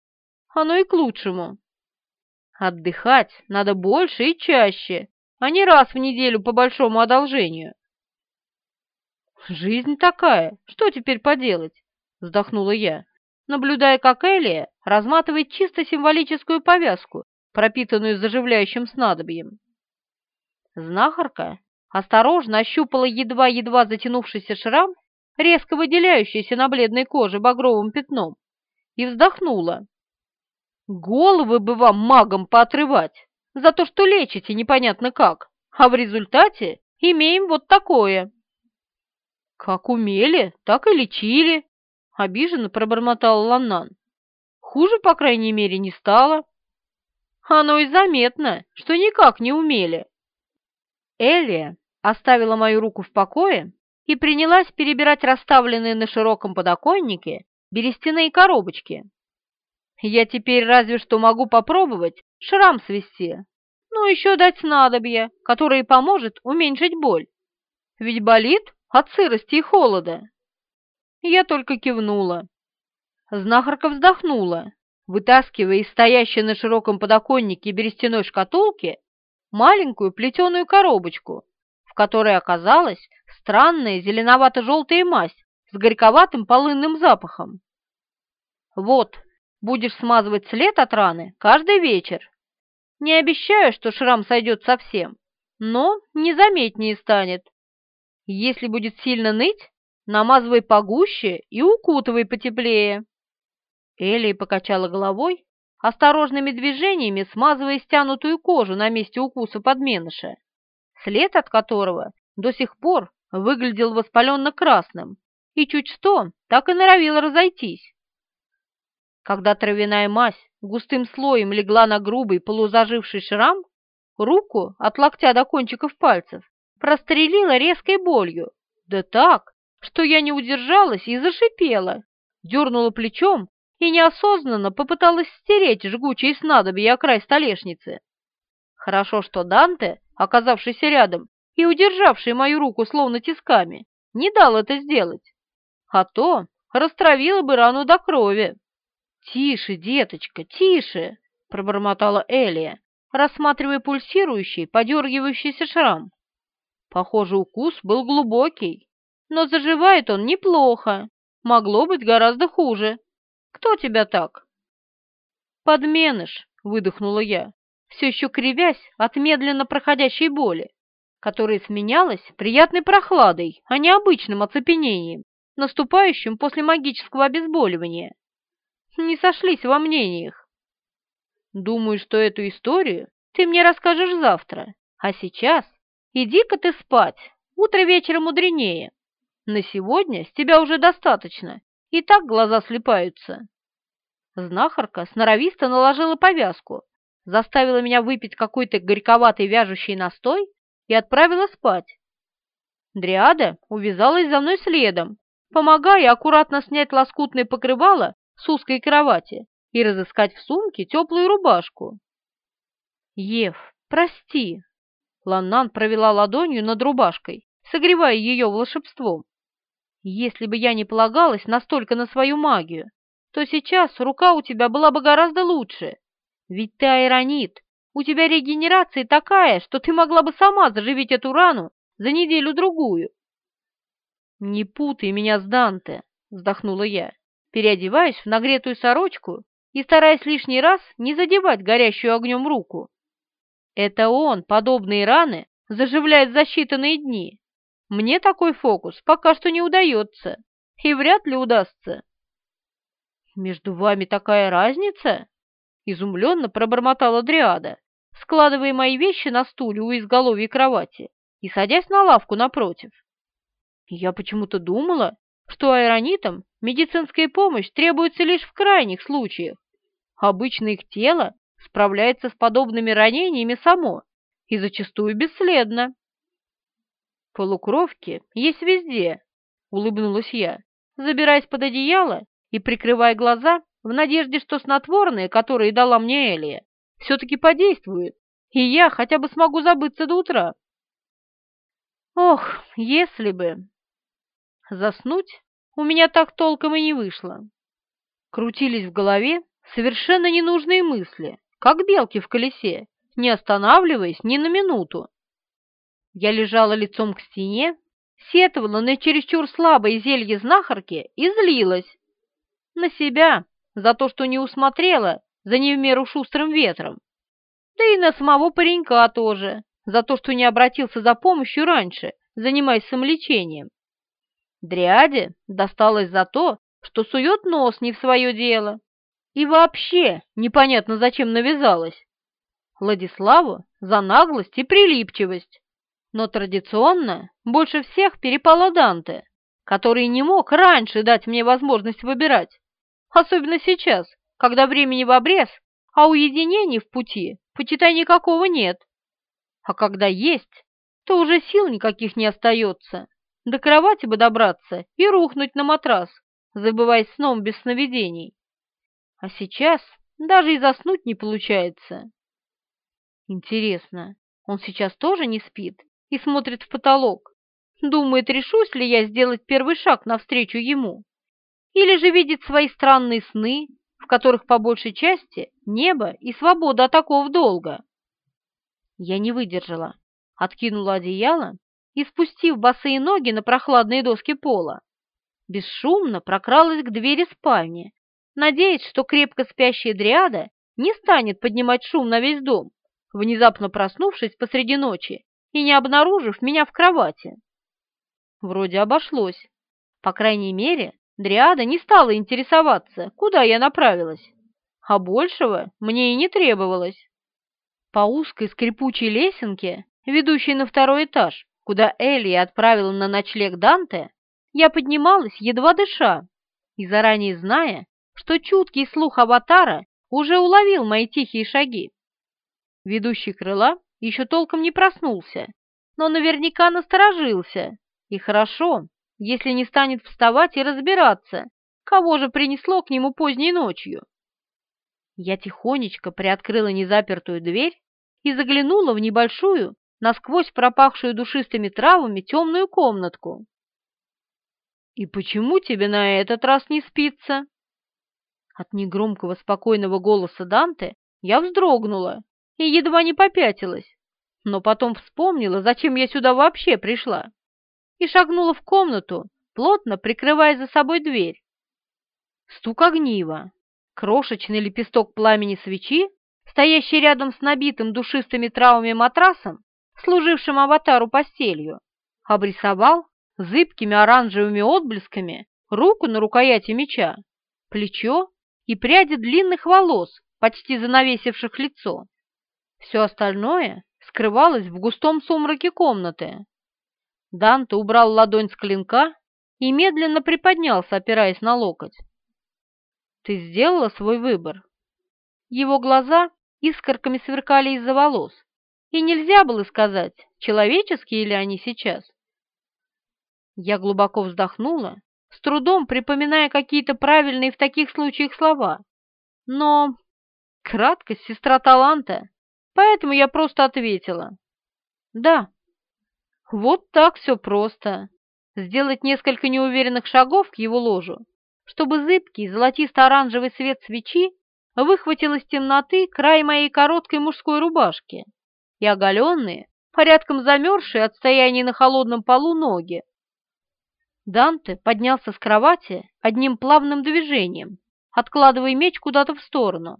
Оно и к лучшему. Отдыхать надо больше и чаще, а не раз в неделю по большому одолжению. «Жизнь такая, что теперь поделать?» — вздохнула я, наблюдая, как Элия разматывает чисто символическую повязку, пропитанную заживляющим снадобьем. Знахарка осторожно ощупала едва-едва затянувшийся шрам резко выделяющаяся на бледной коже багровым пятном, и вздохнула. «Головы бы вам магом поотрывать за то, что лечите непонятно как, а в результате имеем вот такое». «Как умели, так и лечили», — обиженно пробормотал Ланнан. «Хуже, по крайней мере, не стало». «Оно и заметно, что никак не умели». Элия оставила мою руку в покое и принялась перебирать расставленные на широком подоконнике берестяные коробочки. Я теперь разве что могу попробовать шрам свести, ну еще дать снадобье, которое поможет уменьшить боль. Ведь болит от сырости и холода. Я только кивнула. Знахарка вздохнула, вытаскивая из стоящей на широком подоконнике берестяной шкатулки маленькую плетеную коробочку, в которой оказалась странная зеленовато-желтая мазь с горьковатым полынным запахом. «Вот, будешь смазывать след от раны каждый вечер. Не обещаю, что шрам сойдет совсем, но незаметнее станет. Если будет сильно ныть, намазывай погуще и укутывай потеплее». Элли покачала головой, осторожными движениями смазывая стянутую кожу на месте укуса подменыша, след от которого до сих пор выглядел воспаленно-красным и чуть что так и норовил разойтись. Когда травяная мазь густым слоем легла на грубый полузаживший шрам, руку от локтя до кончиков пальцев прострелила резкой болью, да так, что я не удержалась и зашипела, дернула плечом и неосознанно попыталась стереть жгучие снадобья о край столешницы. Хорошо, что Данте, оказавшийся рядом и удержавший мою руку словно тисками, не дал это сделать, а то растравила бы рану до крови. «Тише, деточка, тише!» — пробормотала Элия, рассматривая пульсирующий, подергивающийся шрам. Похоже, укус был глубокий, но заживает он неплохо, могло быть гораздо хуже. Кто тебя так?» «Подменыш», — выдохнула я, все еще кривясь от медленно проходящей боли, которая сменялась приятной прохладой, а не обычным оцепенением, наступающим после магического обезболивания. Не сошлись во мнениях. Думаю, что эту историю ты мне расскажешь завтра, а сейчас иди-ка ты спать, утро вечера мудренее. На сегодня с тебя уже достаточно, и так глаза слепаются. Знахарка сноровисто наложила повязку, заставила меня выпить какой-то горьковатый вяжущий настой и отправила спать. Дриада увязалась за мной следом, помогая аккуратно снять лоскутное покрывало с узкой кровати и разыскать в сумке теплую рубашку. «Ев, прости!» Ланнан провела ладонью над рубашкой, согревая ее волшебством. Если бы я не полагалась настолько на свою магию, то сейчас рука у тебя была бы гораздо лучше. Ведь ты айронит, у тебя регенерация такая, что ты могла бы сама заживить эту рану за неделю-другую. «Не путай меня с Данте», — вздохнула я, переодеваясь в нагретую сорочку и стараясь лишний раз не задевать горящую огнем руку. «Это он подобные раны заживляет за считанные дни, мне такой фокус пока что не удается и вряд ли удастся. Между вами такая разница? Изумленно пробормотала Дриада, складывая мои вещи на стуле у изголовья кровати и садясь на лавку напротив. Я почему-то думала, что аэронитам медицинская помощь требуется лишь в крайних случаях. Обычно их тело справляется с подобными ранениями само и зачастую бесследно. «Полукровки есть везде», — улыбнулась я, забираясь под одеяло и прикрывая глаза в надежде, что снотворные, которые дала мне Элия, все-таки подействуют, и я хотя бы смогу забыться до утра. Ох, если бы... Заснуть у меня так толком и не вышло. Крутились в голове совершенно ненужные мысли, как белки в колесе, не останавливаясь ни на минуту. Я лежала лицом к стене, сетовала на чересчур слабое зелье знахарки и злилась. На себя, за то, что не усмотрела за не в меру шустрым ветром. Да и на самого паренька тоже, за то, что не обратился за помощью раньше, занимаясь самолечением. Дряде досталось за то, что сует нос не в свое дело. И вообще непонятно зачем навязалась. Владиславу за наглость и прилипчивость но традиционно больше всех перепало Данте, который не мог раньше дать мне возможность выбирать, особенно сейчас, когда времени в обрез, а уединений в пути, почитай, никакого нет. А когда есть, то уже сил никаких не остается. До кровати бы добраться и рухнуть на матрас, забываясь сном без сновидений. А сейчас даже и заснуть не получается. Интересно, он сейчас тоже не спит и смотрит в потолок? Думает, решусь ли я сделать первый шаг навстречу ему? Или же видит свои странные сны, в которых по большей части небо и свобода от оков долга? Я не выдержала, откинула одеяло и, спустив босые ноги на прохладные доски пола, бесшумно прокралась к двери спальни, надеясь, что крепко спящая дриада не станет поднимать шум на весь дом, внезапно проснувшись посреди ночи и не обнаружив меня в кровати. Вроде обошлось. По крайней мере, Дриада не стала интересоваться, куда я направилась, а большего мне и не требовалось. По узкой скрипучей лесенке, ведущей на второй этаж, куда Элли отправила на ночлег Данте, я поднималась, едва дыша, и заранее зная, что чуткий слух аватара уже уловил мои тихие шаги. Ведущий крыла еще толком не проснулся, но наверняка насторожился, и хорошо, если не станет вставать и разбираться, кого же принесло к нему поздней ночью. Я тихонечко приоткрыла незапертую дверь и заглянула в небольшую, насквозь пропахшую душистыми травами темную комнатку. «И почему тебе на этот раз не спится?» От негромкого спокойного голоса Данте я вздрогнула и едва не попятилась, но потом вспомнила, зачем я сюда вообще пришла, и шагнула в комнату, плотно прикрывая за собой дверь. Стук огнива, крошечный лепесток пламени свечи, стоящий рядом с набитым душистыми травами матрасом, служившим аватару постелью, обрисовал зыбкими оранжевыми отблесками руку на рукояти меча, плечо и пряди длинных волос, почти занавесивших лицо. Все остальное скрывалось в густом сумраке комнаты. Данте убрал ладонь с клинка и медленно приподнялся, опираясь на локоть. «Ты сделала свой выбор?» Его глаза искорками сверкали из-за волос, и нельзя было сказать, человеческие ли они сейчас. Я глубоко вздохнула, с трудом припоминая какие-то правильные в таких случаях слова. Но краткость — сестра таланта, поэтому я просто ответила. Да. Вот так все просто. Сделать несколько неуверенных шагов к его ложу, чтобы зыбкий золотисто-оранжевый свет свечи выхватил из темноты край моей короткой мужской рубашки и оголенные, порядком замерзшие от стояния на холодном полу ноги. Данте поднялся с кровати одним плавным движением, откладывая меч куда-то в сторону.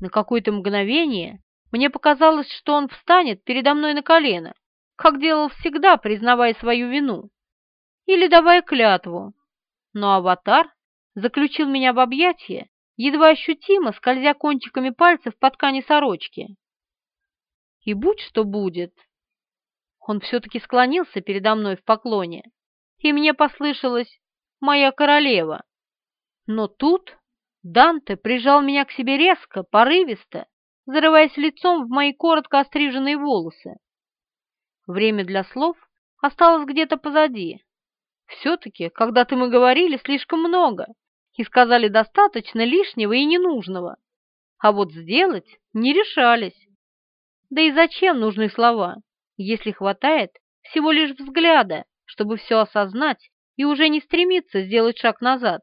На какое-то мгновение мне показалось, что он встанет передо мной на колено, как делал всегда, признавая свою вину, или давая клятву. Но аватар заключил меня в объятия, едва ощутимо скользя кончиками пальцев по ткани сорочки. И будь что будет. Он все-таки склонился передо мной в поклоне, и мне послышалось «Моя королева». Но тут Данте прижал меня к себе резко, порывисто, зарываясь лицом в мои коротко остриженные волосы. Время для слов осталось где-то позади. Все-таки, когда-то мы говорили слишком много и сказали достаточно лишнего и ненужного, а вот сделать не решались. Да и зачем нужны слова, если хватает всего лишь взгляда, чтобы все осознать и уже не стремиться сделать шаг назад?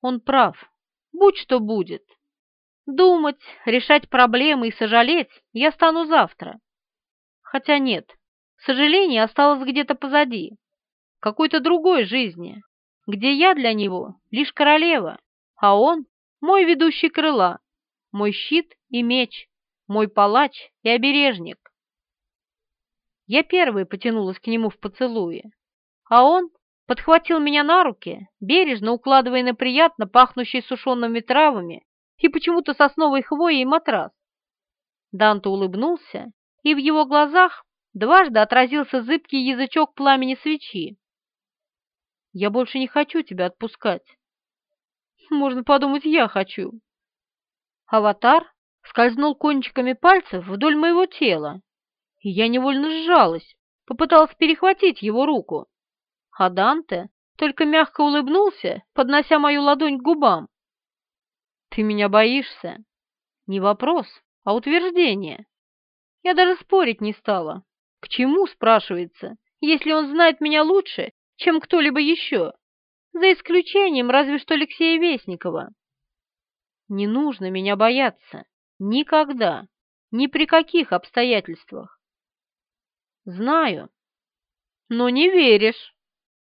Он прав, будь что будет. Думать, решать проблемы и сожалеть я стану завтра. Хотя нет, сожаление осталось где-то позади, какой-то другой жизни, где я для него лишь королева, а он мой ведущий крыла, мой щит и меч, мой палач и обережник. Я первой потянулась к нему в поцелуе, а он подхватил меня на руки, бережно укладывая на приятно пахнущий сушеными травами и почему-то сосновой хвоей матрас. Данте улыбнулся, и в его глазах дважды отразился зыбкий язычок пламени свечи. Я больше не хочу тебя отпускать. Можно подумать, я хочу. Аватар скользнул кончиками пальцев вдоль моего тела, я невольно сжалась, попыталась перехватить его руку. А Данте только мягко улыбнулся, поднося мою ладонь к губам. «Ты меня боишься?» «Не вопрос, а утверждение. Я даже спорить не стала. К чему, спрашивается, если он знает меня лучше, чем кто-либо еще, за исключением разве что Алексея Вестникова. Не нужно меня бояться. Никогда. Ни при каких обстоятельствах. Знаю. Но не веришь.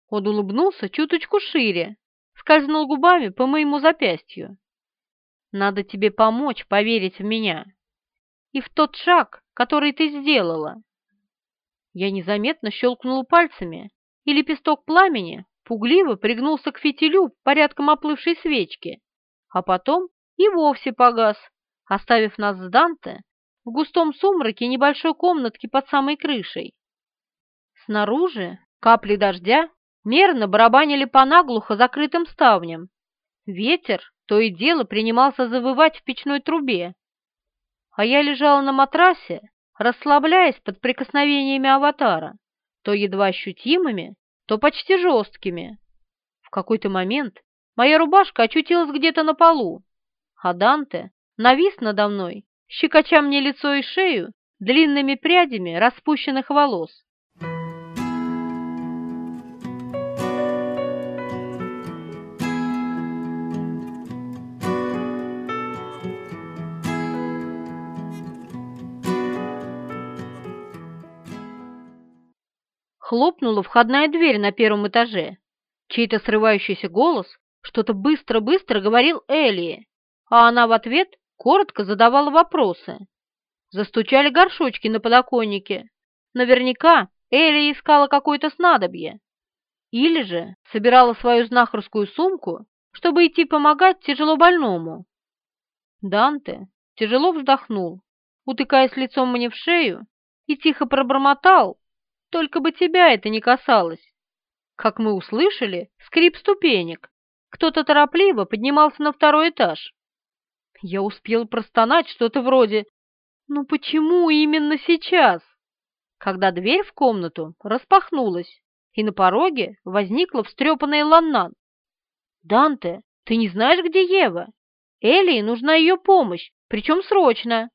Он улыбнулся чуточку шире, скользнул губами по моему запястью. Надо тебе помочь поверить в меня. И в тот шаг, который ты сделала. Я незаметно щелкнула пальцами, и лепесток пламени пугливо пригнулся к фитилю порядком оплывшей свечки, а потом и вовсе погас, оставив нас с Данте в густом сумраке небольшой комнатки под самой крышей. Снаружи капли дождя мерно барабанили по наглухо закрытым ставням. Ветер то и дело принимался завывать в печной трубе. А я лежала на матрасе, расслабляясь под прикосновениями аватара, то едва ощутимыми, то почти жесткими. В какой-то момент моя рубашка очутилась где-то на полу, а Данте навис надо мной, щекоча мне лицо и шею длинными прядями распущенных волос. Хлопнула входная дверь на первом этаже. Чей-то срывающийся голос что-то быстро-быстро говорил Элии, а она в ответ коротко задавала вопросы. Застучали горшочки на подоконнике. Наверняка Элия искала какое-то снадобье. Или же собирала свою знахарскую сумку, чтобы идти помогать тяжело больному. Данте тяжело вздохнул, утыкаясь лицом мне в шею, и тихо пробормотал, только бы тебя это не касалось. Как мы услышали, скрип ступенек. Кто-то торопливо поднимался на второй этаж. Я успел простонать что-то вроде «Ну почему именно сейчас?» Когда дверь в комнату распахнулась, и на пороге возникла встрепанная Ланнан. «Данте, ты не знаешь, где Ева? Элии нужна ее помощь, причем срочно».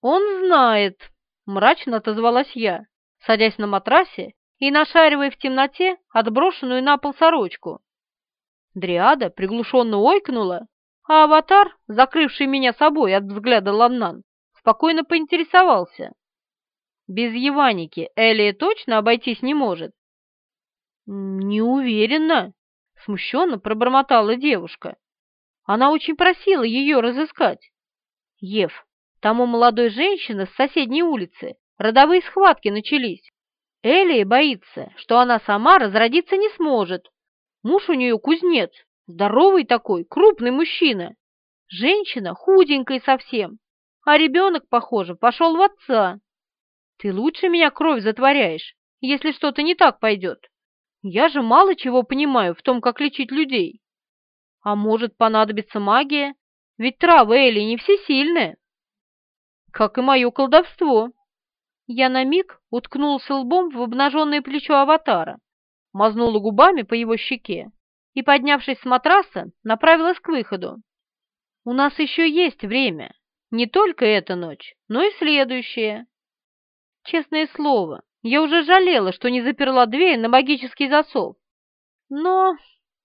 «Он знает», — мрачно отозвалась я садясь на матрасе и нашаривая в темноте отброшенную на пол сорочку. Дриада приглушенно ойкнула, а аватар, закрывший меня собой от взгляда Ланнан, спокойно поинтересовался. Без Еваники Элия точно обойтись не может? Не уверена, смущенно пробормотала девушка. Она очень просила ее разыскать. Ев, там у молодой женщины с соседней улицы Родовые схватки начались. Элия боится, что она сама разродиться не сможет. Муж у нее кузнец, здоровый такой, крупный мужчина. Женщина худенькая совсем, а ребенок, похоже, пошел в отца. Ты лучше меня кровь затворяешь, если что-то не так пойдет. Я же мало чего понимаю в том, как лечить людей. А может понадобится магия, ведь травы Эли не всесильные. Как и мое колдовство. Я на миг уткнулся лбом в обнаженное плечо аватара, мазнула губами по его щеке и, поднявшись с матраса, направилась к выходу. «У нас еще есть время, не только эта ночь, но и следующая». Честное слово, я уже жалела, что не заперла дверь на магический засов. Но,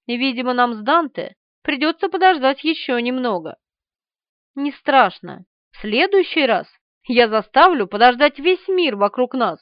видимо, нам с Данте придется подождать еще немного. Не страшно, в следующий раз я заставлю подождать весь мир вокруг нас.